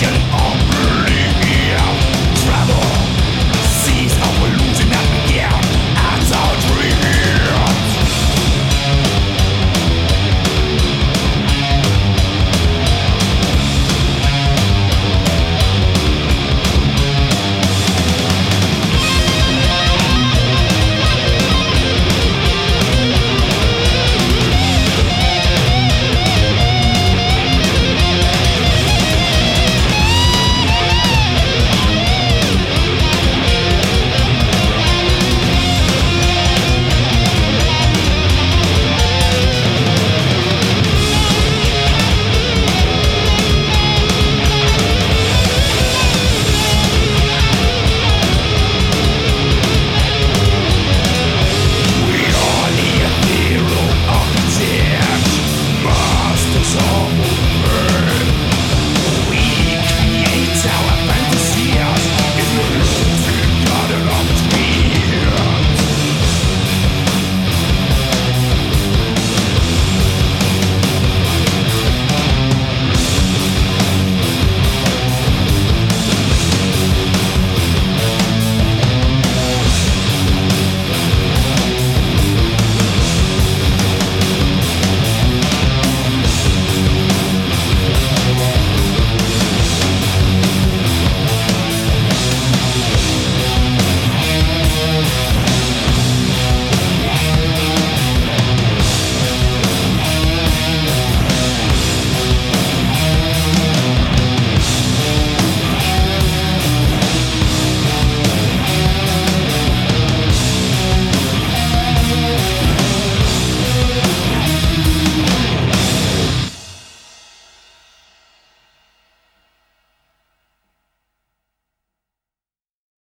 Revolution